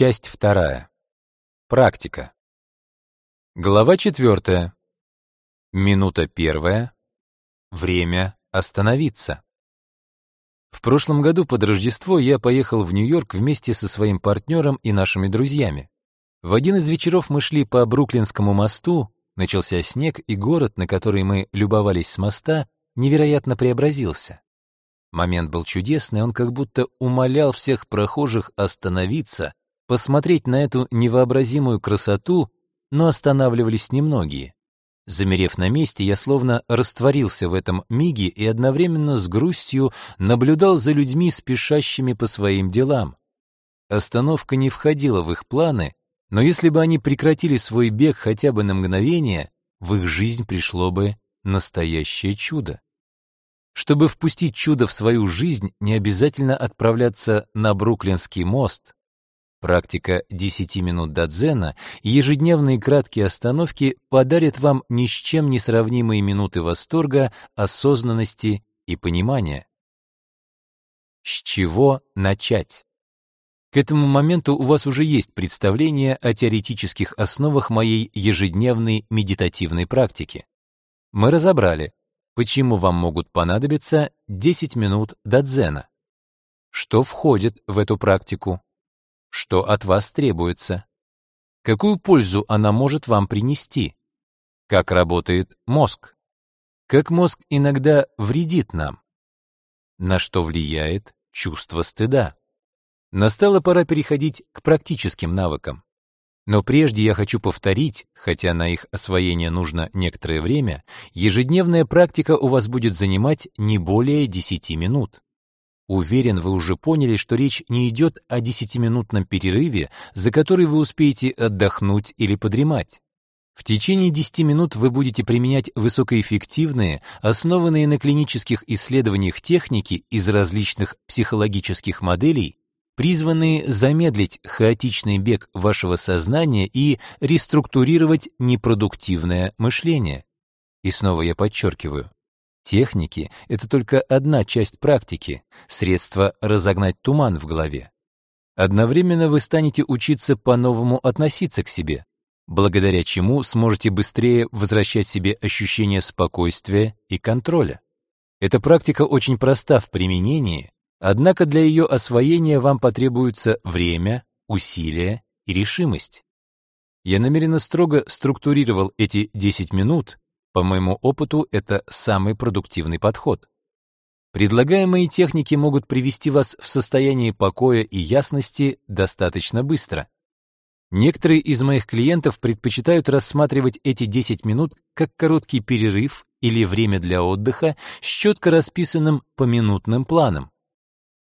Часть вторая. Практика. Глава четвертая. Минута первая. Время остановиться. В прошлом году под Рождество я поехал в Нью-Йорк вместе со своим партнером и нашими друзьями. В один из вечеров мы шли по Бруклинскому мосту, начался снег, и город, на который мы любовались с моста, невероятно преобразился. Момент был чудесный, он как будто умолял всех прохожих остановиться, посмотреть на эту невообразимую красоту, но останавливались немногие. Замерев на месте, я словно растворился в этом миге и одновременно с грустью наблюдал за людьми, спешащими по своим делам. Остановка не входила в их планы, но если бы они прекратили свой бег хотя бы на мгновение, в их жизнь пришло бы настоящее чудо. Чтобы впустить чудо в свою жизнь, не обязательно отправляться на Бруклинский мост. Практика 10 минут дадзена и ежедневные краткие остановки подарят вам ни с чем не сравнимые минуты восторга, осознанности и понимания. С чего начать? К этому моменту у вас уже есть представление о теоретических основах моей ежедневной медитативной практики. Мы разобрали, почему вам могут понадобиться 10 минут дадзена, что входит в эту практику, что от вас требуется, какую пользу она может вам принести, как работает мозг, как мозг иногда вредит нам, на что влияет чувство стыда. Настала пора переходить к практическим навыкам. Но прежде я хочу повторить, хотя на их освоение нужно некоторое время, ежедневная практика у вас будет занимать не более 10 минут. Уверен, вы уже поняли, что речь не идет о 10-минутном перерыве, за который вы успеете отдохнуть или подремать. В течение 10 минут вы будете применять высокоэффективные, основанные на клинических исследованиях техники из различных психологических моделей, призванные замедлить хаотичный бег вашего сознания и реструктурировать непродуктивное мышление. И снова я подчеркиваю, техники — это только одна часть практики, средство разогнать туман в голове. Одновременно вы станете учиться по-новому относиться к себе, благодаря чему сможете быстрее возвращать себе ощущение спокойствия и контроля. Эта практика очень проста в применении, Однако для ее освоения вам потребуется время, усилия и решимость. Я намеренно строго структурировал эти 10 минут, по моему опыту это самый продуктивный подход. Предлагаемые техники могут привести вас в состояние покоя и ясности достаточно быстро. Некоторые из моих клиентов предпочитают рассматривать эти 10 минут как короткий перерыв или время для отдыха с четко расписанным поминутным планом.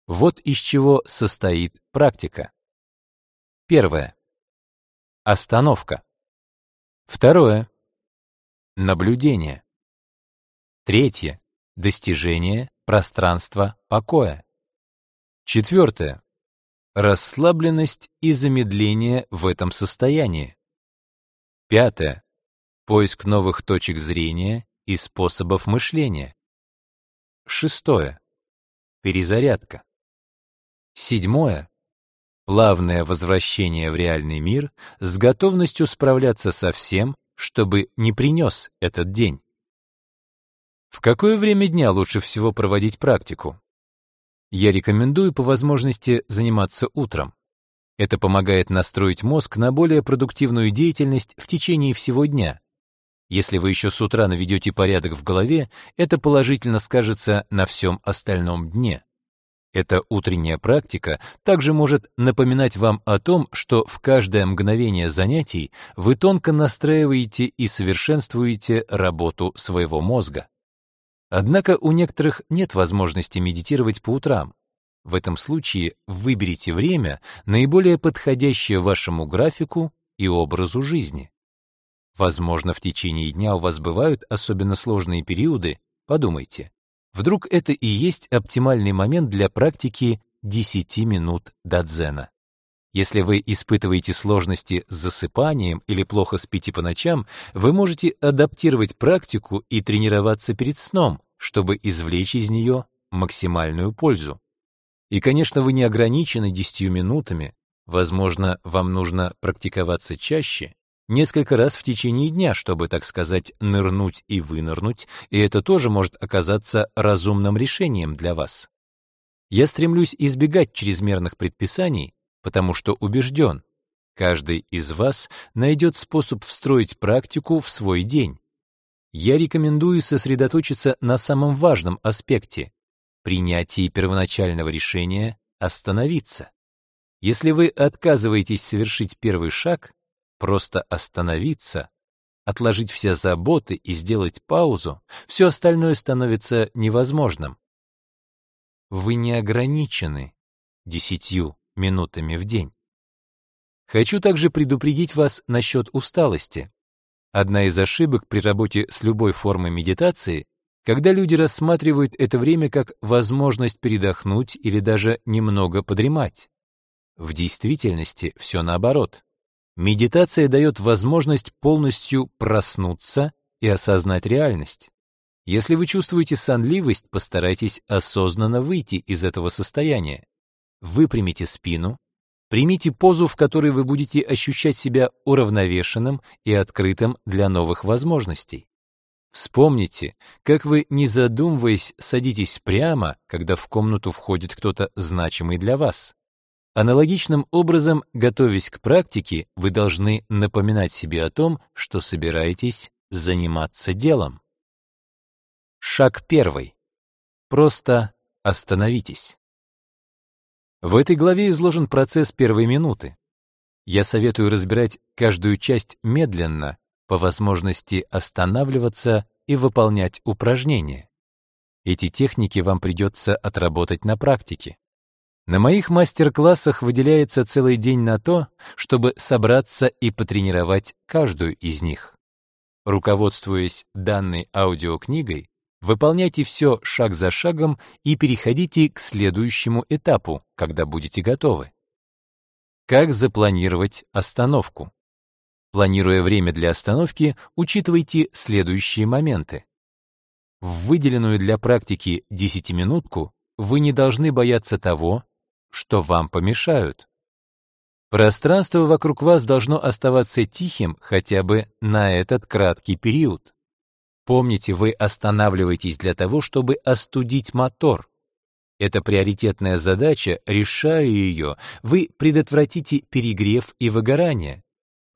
Вот из чего состоит практика. Первое. Остановка. Второе. Наблюдение. Третье. Достижение пространства покоя. Четвертое. Расслабленность и замедление в этом состоянии. Пятое. Поиск новых точек зрения и способов мышления. Шестое. Перезарядка. Седьмое. Плавное возвращение в реальный мир с готовностью справляться со всем, чтобы не принес этот день. В какое время дня лучше всего проводить практику? Я рекомендую по возможности заниматься утром. Это помогает настроить мозг на более продуктивную деятельность в течение всего дня. Если вы еще с утра наведете порядок в голове, это положительно скажется на всем остальном дне. Эта утренняя практика также может напоминать вам о том, что в каждое мгновение занятий вы тонко настраиваете и совершенствуете работу своего мозга. Однако у некоторых нет возможности медитировать по утрам. В этом случае выберите время, наиболее подходящее вашему графику и образу жизни. Возможно, в течение дня у вас бывают особенно сложные периоды, подумайте, Вдруг это и есть оптимальный момент для практики 10 минут дадзена. Если вы испытываете сложности с засыпанием или плохо спите по ночам, вы можете адаптировать практику и тренироваться перед сном, чтобы извлечь из нее максимальную пользу. И, конечно, вы не ограничены 10 минутами. Возможно, вам нужно практиковаться чаще, несколько раз в течение дня, чтобы, так сказать, нырнуть и вынырнуть, и это тоже может оказаться разумным решением для вас. Я стремлюсь избегать чрезмерных предписаний, потому что убежден, каждый из вас найдет способ встроить практику в свой день. Я рекомендую сосредоточиться на самом важном аспекте — принятии первоначального решения остановиться. Если вы отказываетесь совершить первый шаг, просто остановиться, отложить все заботы и сделать паузу, все остальное становится невозможным. Вы не ограничены десятью минутами в день. Хочу также предупредить вас насчет усталости. Одна из ошибок при работе с любой формой медитации, когда люди рассматривают это время как возможность передохнуть или даже немного подремать. В действительности все наоборот. Медитация дает возможность полностью проснуться и осознать реальность. Если вы чувствуете сонливость, постарайтесь осознанно выйти из этого состояния. Выпрямите спину, Примите позу, в которой вы будете ощущать себя уравновешенным и открытым для новых возможностей. Вспомните, как вы, не задумываясь, садитесь прямо, когда в комнату входит кто-то значимый для вас. Аналогичным образом, готовясь к практике, вы должны напоминать себе о том, что собираетесь заниматься делом. Шаг первый. Просто остановитесь. В этой главе изложен процесс первой минуты. Я советую разбирать каждую часть медленно, по возможности останавливаться и выполнять упражнения. Эти техники вам придется отработать на практике. На моих мастер-классах выделяется целый день на то, чтобы собраться и потренировать каждую из них. Руководствуясь данной аудиокнигой, Выполняйте все шаг за шагом и переходите к следующему этапу, когда будете готовы. Как запланировать остановку? Планируя время для остановки, учитывайте следующие моменты. В выделенную для практики 10-минутку вы не должны бояться того, что вам помешают. Пространство вокруг вас должно оставаться тихим хотя бы на этот краткий период. Помните, вы останавливаетесь для того, чтобы остудить мотор. Это приоритетная задача, решая ее, вы предотвратите перегрев и выгорание.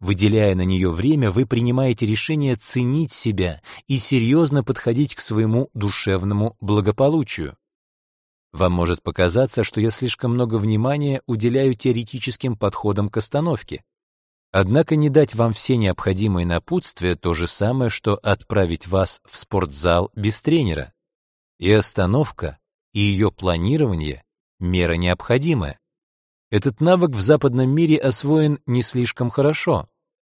Выделяя на нее время, вы принимаете решение ценить себя и серьезно подходить к своему душевному благополучию. Вам может показаться, что я слишком много внимания уделяю теоретическим подходам к остановке. Однако не дать вам все необходимые напутствия то же самое, что отправить вас в спортзал без тренера. И остановка, и ее планирование — мера необходимая. Этот навык в западном мире освоен не слишком хорошо.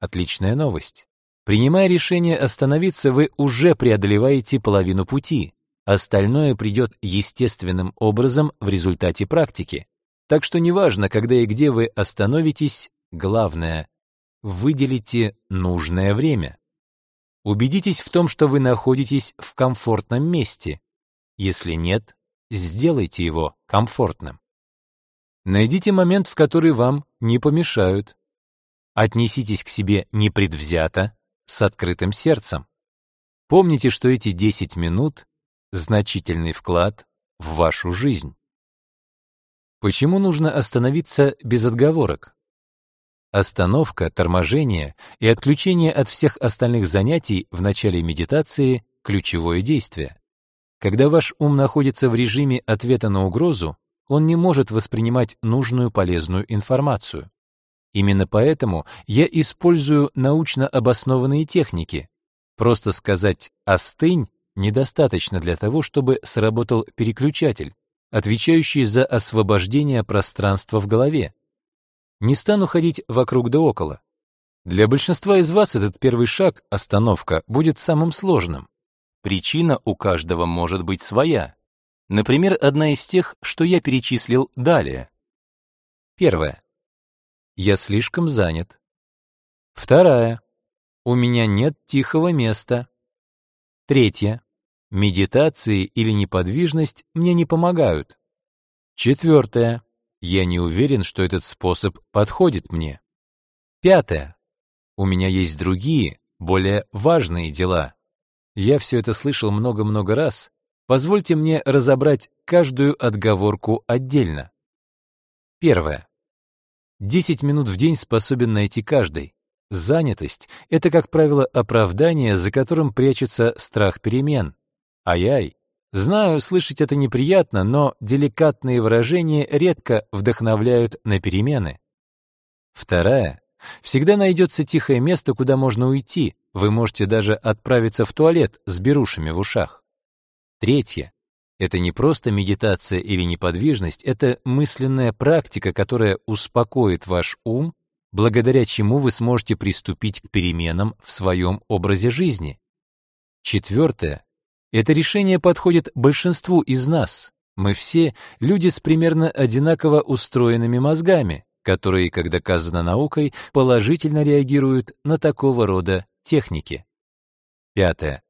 Отличная новость. Принимая решение остановиться, вы уже преодолеваете половину пути. Остальное придет естественным образом в результате практики. Так что неважно, когда и где вы остановитесь, главное выделите нужное время. Убедитесь в том, что вы находитесь в комфортном месте. Если нет, сделайте его комфортным. Найдите момент, в который вам не помешают. Отнеситесь к себе непредвзято, с открытым сердцем. Помните, что эти 10 минут — значительный вклад в вашу жизнь. Почему нужно остановиться без отговорок? Остановка, торможение и отключение от всех остальных занятий в начале медитации – ключевое действие. Когда ваш ум находится в режиме ответа на угрозу, он не может воспринимать нужную полезную информацию. Именно поэтому я использую научно обоснованные техники. Просто сказать «остынь» недостаточно для того, чтобы сработал переключатель, отвечающий за освобождение пространства в голове, не стану ходить вокруг да около. Для большинства из вас этот первый шаг, остановка, будет самым сложным. Причина у каждого может быть своя. Например, одна из тех, что я перечислил далее. Первое. Я слишком занят. Вторая. У меня нет тихого места. Третье. Медитации или неподвижность мне не помогают. Четвертое. я не уверен, что этот способ подходит мне. Пятое. У меня есть другие, более важные дела. Я все это слышал много-много раз. Позвольте мне разобрать каждую отговорку отдельно. Первое. 10 минут в день способен найти каждый. Занятость — это, как правило, оправдание, за которым прячется страх перемен. Ай-ай. Знаю, слышать это неприятно, но деликатные выражения редко вдохновляют на перемены. Вторая. Всегда найдется тихое место, куда можно уйти. Вы можете даже отправиться в туалет с берушами в ушах. Третье. Это не просто медитация или неподвижность, это мысленная практика, которая успокоит ваш ум, благодаря чему вы сможете приступить к переменам в своем образе жизни. Четвертое. Это решение подходит большинству из нас. Мы все люди с примерно одинаково устроенными мозгами, которые, как доказано наукой, положительно реагируют на такого рода техники. Пятое.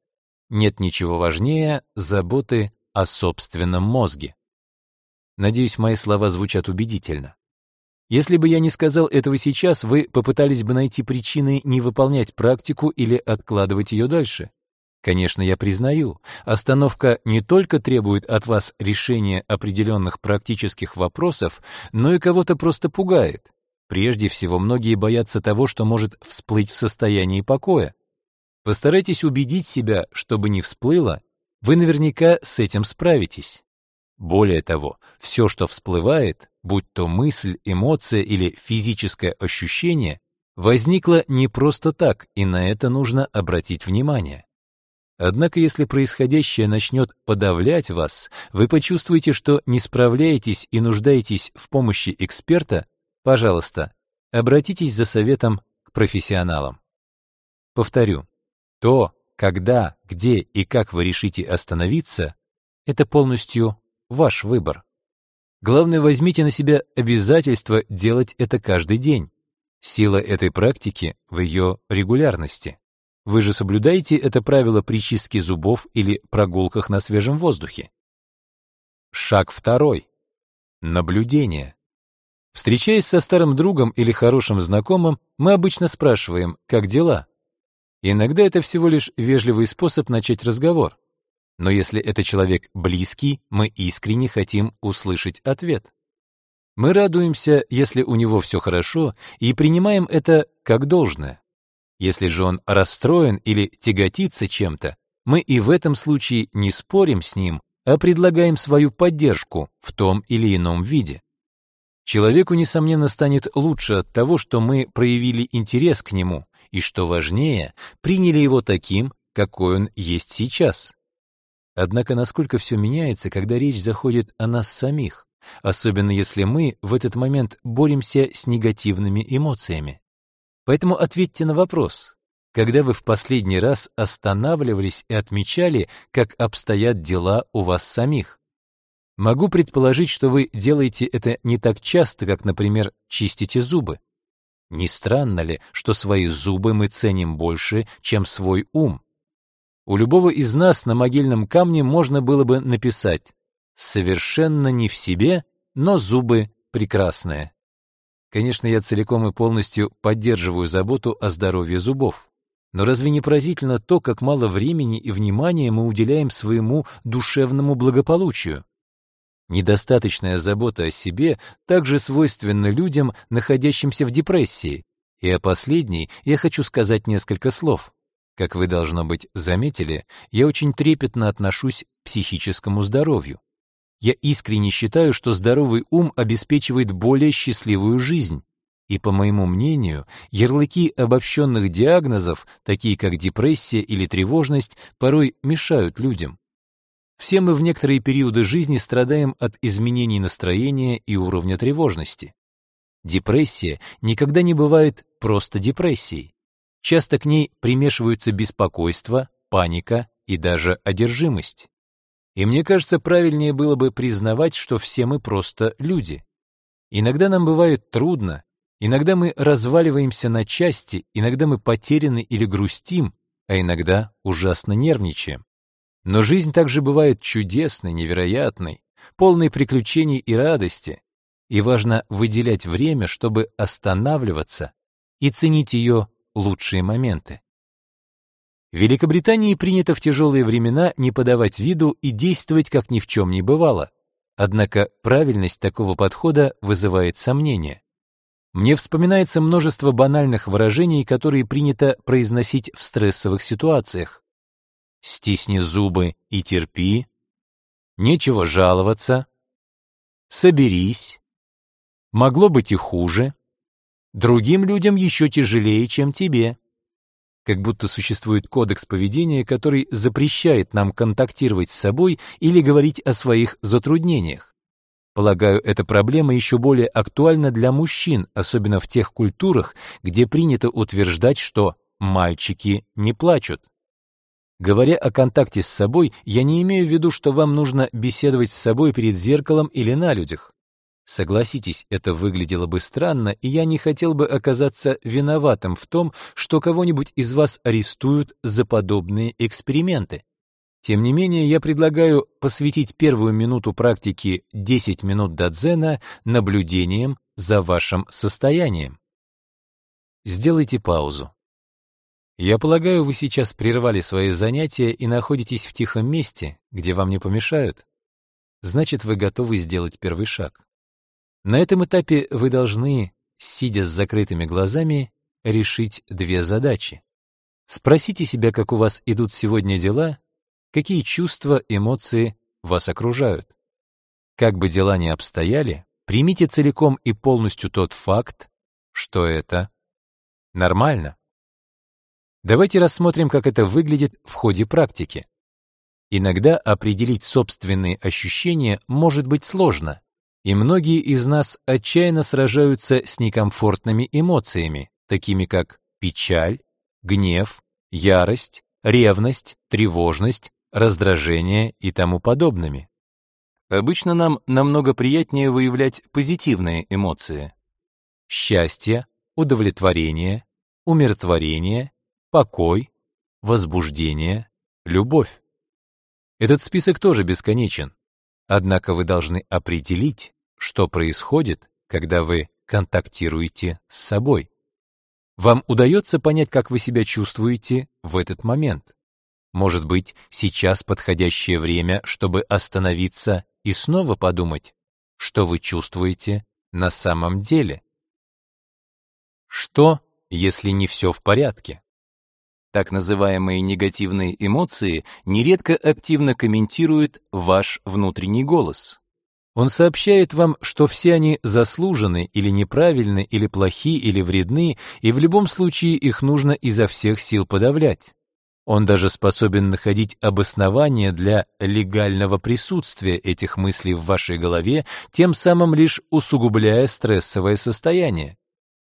Нет ничего важнее заботы о собственном мозге. Надеюсь, мои слова звучат убедительно. Если бы я не сказал этого сейчас, вы попытались бы найти причины не выполнять практику или откладывать ее дальше. Конечно, я признаю, остановка не только требует от вас решения определенных практических вопросов, но и кого-то просто пугает. Прежде всего, многие боятся того, что может всплыть в состоянии покоя. Постарайтесь убедить себя, чтобы не всплыло, вы наверняка с этим справитесь. Более того, все, что всплывает, будь то мысль, эмоция или физическое ощущение, возникло не просто так, и на это нужно обратить внимание. Однако, если происходящее начнет подавлять вас, вы почувствуете, что не справляетесь и нуждаетесь в помощи эксперта, пожалуйста, обратитесь за советом к профессионалам. Повторю, то, когда, где и как вы решите остановиться, это полностью ваш выбор. Главное, возьмите на себя обязательство делать это каждый день. Сила этой практики в ее регулярности. Вы же соблюдаете это правило при чистке зубов или прогулках на свежем воздухе. Шаг второй. Наблюдение. Встречаясь со старым другом или хорошим знакомым, мы обычно спрашиваем «как дела?». Иногда это всего лишь вежливый способ начать разговор. Но если это человек близкий, мы искренне хотим услышать ответ. Мы радуемся, если у него все хорошо, и принимаем это как должное. Если же он расстроен или тяготится чем-то, мы и в этом случае не спорим с ним, а предлагаем свою поддержку в том или ином виде. Человеку, несомненно, станет лучше от того, что мы проявили интерес к нему, и, что важнее, приняли его таким, какой он есть сейчас. Однако насколько все меняется, когда речь заходит о нас самих, особенно если мы в этот момент боремся с негативными эмоциями. Поэтому ответьте на вопрос, когда вы в последний раз останавливались и отмечали, как обстоят дела у вас самих. Могу предположить, что вы делаете это не так часто, как, например, чистите зубы. Не странно ли, что свои зубы мы ценим больше, чем свой ум? У любого из нас на могильном камне можно было бы написать «Совершенно не в себе, но зубы прекрасные». Конечно, я целиком и полностью поддерживаю заботу о здоровье зубов. Но разве не поразительно то, как мало времени и внимания мы уделяем своему душевному благополучию? Недостаточная забота о себе также свойственна людям, находящимся в депрессии. И о последней я хочу сказать несколько слов. Как вы, должно быть, заметили, я очень трепетно отношусь к психическому здоровью. Я искренне считаю, что здоровый ум обеспечивает более счастливую жизнь. И, по моему мнению, ярлыки обобщенных диагнозов, такие как депрессия или тревожность, порой мешают людям. Все мы в некоторые периоды жизни страдаем от изменений настроения и уровня тревожности. Депрессия никогда не бывает просто депрессией. Часто к ней примешиваются беспокойство, паника и даже одержимость. И мне кажется, правильнее было бы признавать, что все мы просто люди. Иногда нам бывает трудно, иногда мы разваливаемся на части, иногда мы потеряны или грустим, а иногда ужасно нервничаем. Но жизнь также бывает чудесной, невероятной, полной приключений и радости. и важно выделять время, чтобы останавливаться и ценить ее лучшие моменты. В Великобритании принято в тяжелые времена не подавать виду и действовать, как ни в чем не бывало. Однако правильность такого подхода вызывает сомнения. Мне вспоминается множество банальных выражений, которые принято произносить в стрессовых ситуациях. «Стисни зубы и терпи», «Нечего жаловаться», «Соберись», «Могло быть и хуже», «Другим людям еще тяжелее, чем тебе» как будто существует кодекс поведения, который запрещает нам контактировать с собой или говорить о своих затруднениях. Полагаю, эта проблема еще более актуальна для мужчин, особенно в тех культурах, где принято утверждать, что мальчики не плачут. Говоря о контакте с собой, я не имею в виду, что вам нужно беседовать с собой перед зеркалом или на людях. Согласитесь, это выглядело бы странно, и я не хотел бы оказаться виноватым в том, что кого-нибудь из вас арестуют за подобные эксперименты. Тем не менее, я предлагаю посвятить первую минуту практики 10 минут дадзена наблюдением за вашим состоянием. Сделайте паузу. Я полагаю, вы сейчас прервали свои занятия и находитесь в тихом месте, где вам не помешают. Значит, вы готовы сделать первый шаг. На этом этапе вы должны, сидя с закрытыми глазами, решить две задачи. Спросите себя, как у вас идут сегодня дела, какие чувства, эмоции вас окружают. Как бы дела ни обстояли, примите целиком и полностью тот факт, что это нормально. Давайте рассмотрим, как это выглядит в ходе практики. Иногда определить собственные ощущения может быть сложно, и многие из нас отчаянно сражаются с некомфортными эмоциями, такими как печаль, гнев, ярость, ревность, тревожность, раздражение и тому подобными. Обычно нам намного приятнее выявлять позитивные эмоции. Счастье, удовлетворение, умиротворение, покой, возбуждение, любовь. Этот список тоже бесконечен. Однако вы должны определить, что происходит, когда вы контактируете с собой. Вам удается понять, как вы себя чувствуете в этот момент? Может быть, сейчас подходящее время, чтобы остановиться и снова подумать, что вы чувствуете на самом деле? Что, если не все в порядке? Так называемые негативные эмоции нередко активно комментирует ваш внутренний голос. Он сообщает вам, что все они заслужены или неправильны, или плохи, или вредны, и в любом случае их нужно изо всех сил подавлять. Он даже способен находить обоснование для легального присутствия этих мыслей в вашей голове, тем самым лишь усугубляя стрессовое состояние.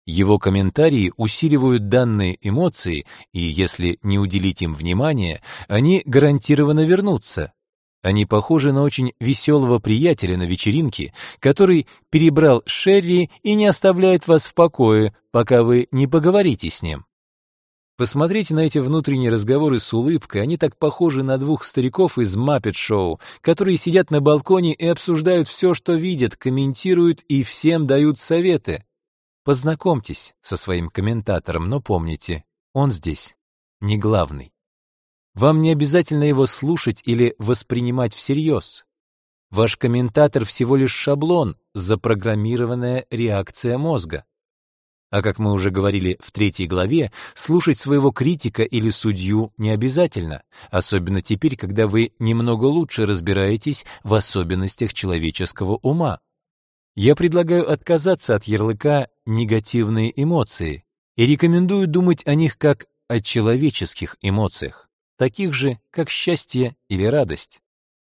Его комментарии усиливают данные эмоции, и если не уделить им внимания, они гарантированно вернутся, они похожи на очень веселого приятеля на вечеринке, который перебрал Шерри и не оставляет вас в покое, пока вы не поговорите с ним. Посмотрите на эти внутренние разговоры с улыбкой, они так похожи на двух стариков из Маппет-шоу, которые сидят на балконе и обсуждают все, что видят, комментируют и всем дают советы. Познакомьтесь со своим комментатором, но помните, он здесь не главный. Вам не обязательно его слушать или воспринимать всерьез. Ваш комментатор всего лишь шаблон, запрограммированная реакция мозга. А как мы уже говорили в третьей главе, слушать своего критика или судью не обязательно, особенно теперь, когда вы немного лучше разбираетесь в особенностях человеческого ума. Я предлагаю отказаться от ярлыка «негативные эмоции» и рекомендую думать о них как о человеческих эмоциях таких же, как счастье или радость.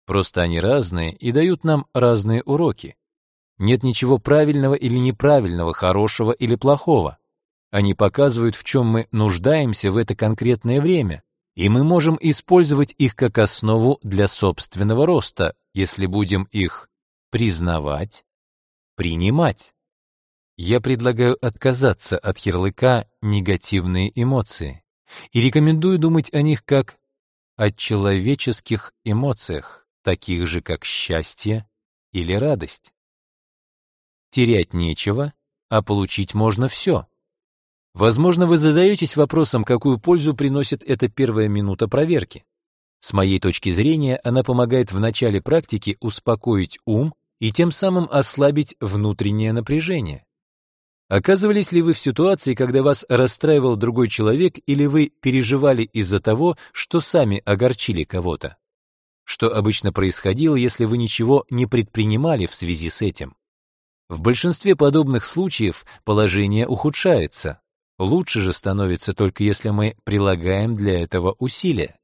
Просто они разные и дают нам разные уроки. Нет ничего правильного или неправильного, хорошего или плохого. Они показывают, в чем мы нуждаемся в это конкретное время, и мы можем использовать их как основу для собственного роста, если будем их признавать, принимать. Я предлагаю отказаться от ярлыка «негативные эмоции» и рекомендую думать о них как о человеческих эмоциях, таких же как счастье или радость. терять нечего, а получить можно все. Возможно, вы задаетесь вопросом, какую пользу приносит эта первая минута проверки. С моей точки зрения, она помогает в начале практики успокоить ум и тем самым ослабить внутреннее напряжение. Оказывались ли вы в ситуации, когда вас расстраивал другой человек или вы переживали из-за того, что сами огорчили кого-то? Что обычно происходило, если вы ничего не предпринимали в связи с этим? В большинстве подобных случаев положение ухудшается. Лучше же становится только если мы прилагаем для этого усилия.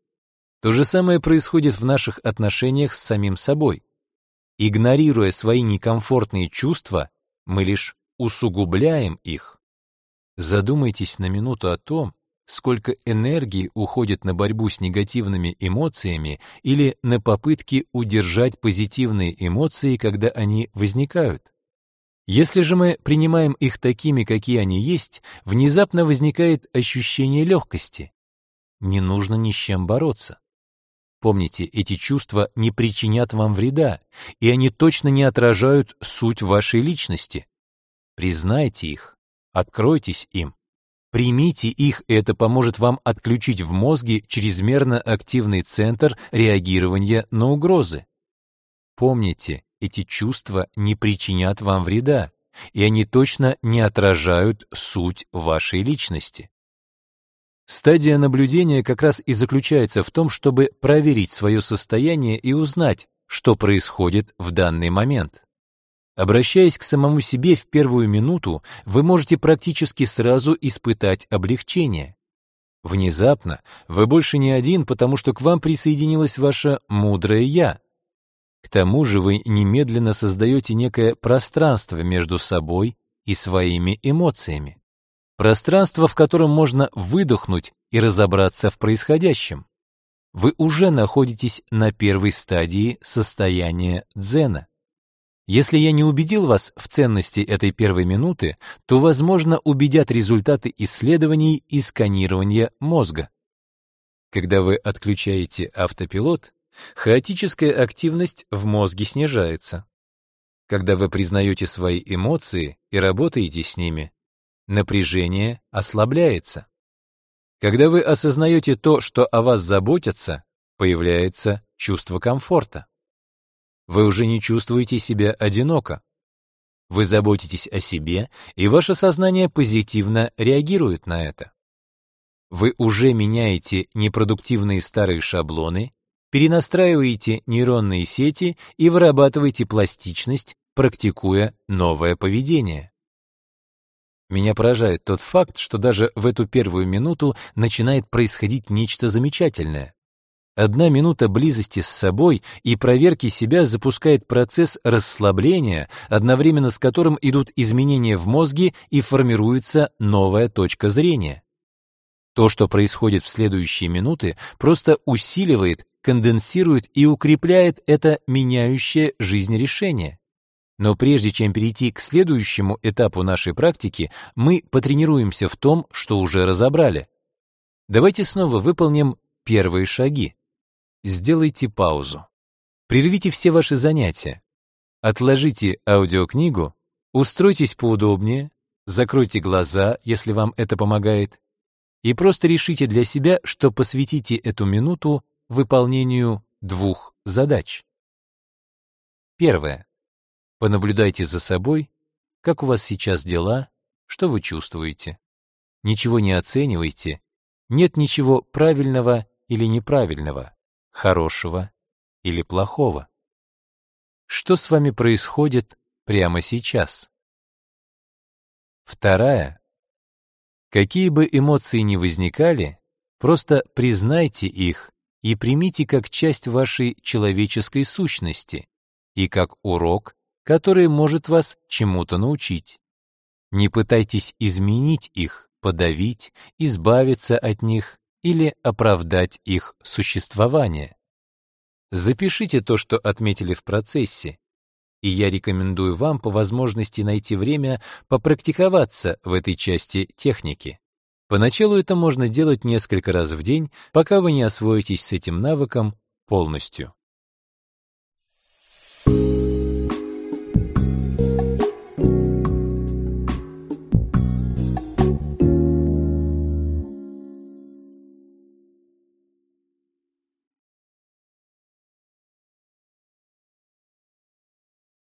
То же самое происходит в наших отношениях с самим собой. Игнорируя свои некомфортные чувства, мы лишь усугубляем их. Задумайтесь на минуту о том, сколько энергии уходит на борьбу с негативными эмоциями или на попытки удержать позитивные эмоции, когда они возникают. Если же мы принимаем их такими, какие они есть, внезапно возникает ощущение легкости. Не нужно ни с чем бороться. Помните, эти чувства не причинят вам вреда, и они точно не отражают суть вашей личности. Признайте их, откройтесь им. Примите их, и это поможет вам отключить в мозге чрезмерно активный центр реагирования на угрозы. Помните, эти чувства не причинят вам вреда, и они точно не отражают суть вашей личности. Стадия наблюдения как раз и заключается в том, чтобы проверить свое состояние и узнать, что происходит в данный момент. Обращаясь к самому себе в первую минуту, вы можете практически сразу испытать облегчение. Внезапно вы больше не один, потому что к вам присоединилось ваше мудрое «я». К тому же вы немедленно создаете некое пространство между собой и своими эмоциями. Пространство, в котором можно выдохнуть и разобраться в происходящем. Вы уже находитесь на первой стадии состояния дзена. Если я не убедил вас в ценности этой первой минуты, то, возможно, убедят результаты исследований и сканирования мозга. Когда вы отключаете автопилот, хаотическая активность в мозге снижается. Когда вы признаете свои эмоции и работаете с ними, напряжение ослабляется. Когда вы осознаете то, что о вас заботятся, появляется чувство комфорта. Вы уже не чувствуете себя одиноко. Вы заботитесь о себе, и ваше сознание позитивно реагирует на это. Вы уже меняете непродуктивные старые шаблоны, перенастраиваете нейронные сети и вырабатываете пластичность, практикуя новое поведение. Меня поражает тот факт, что даже в эту первую минуту начинает происходить нечто замечательное. Одна минута близости с собой и проверки себя запускает процесс расслабления, одновременно с которым идут изменения в мозге и формируется новая точка зрения. То, что происходит в следующие минуты, просто усиливает, конденсирует и укрепляет это меняющее жизнь решение. Но прежде чем перейти к следующему этапу нашей практики, мы потренируемся в том, что уже разобрали. Давайте снова выполним первые шаги. Сделайте паузу. Прервите все ваши занятия. Отложите аудиокнигу, устройтесь поудобнее, закройте глаза, если вам это помогает, и просто решите для себя, что посвятите эту минуту выполнению двух задач. Первое. Понаблюдайте за собой, как у вас сейчас дела, что вы чувствуете. Ничего не оценивайте, нет ничего правильного или неправильного хорошего или плохого? Что с вами происходит прямо сейчас? Вторая. Какие бы эмоции ни возникали, просто признайте их и примите как часть вашей человеческой сущности и как урок, который может вас чему-то научить. Не пытайтесь изменить их, подавить, избавиться от них или оправдать их существование. Запишите то, что отметили в процессе, и я рекомендую вам по возможности найти время попрактиковаться в этой части техники. Поначалу это можно делать несколько раз в день, пока вы не освоитесь с этим навыком полностью.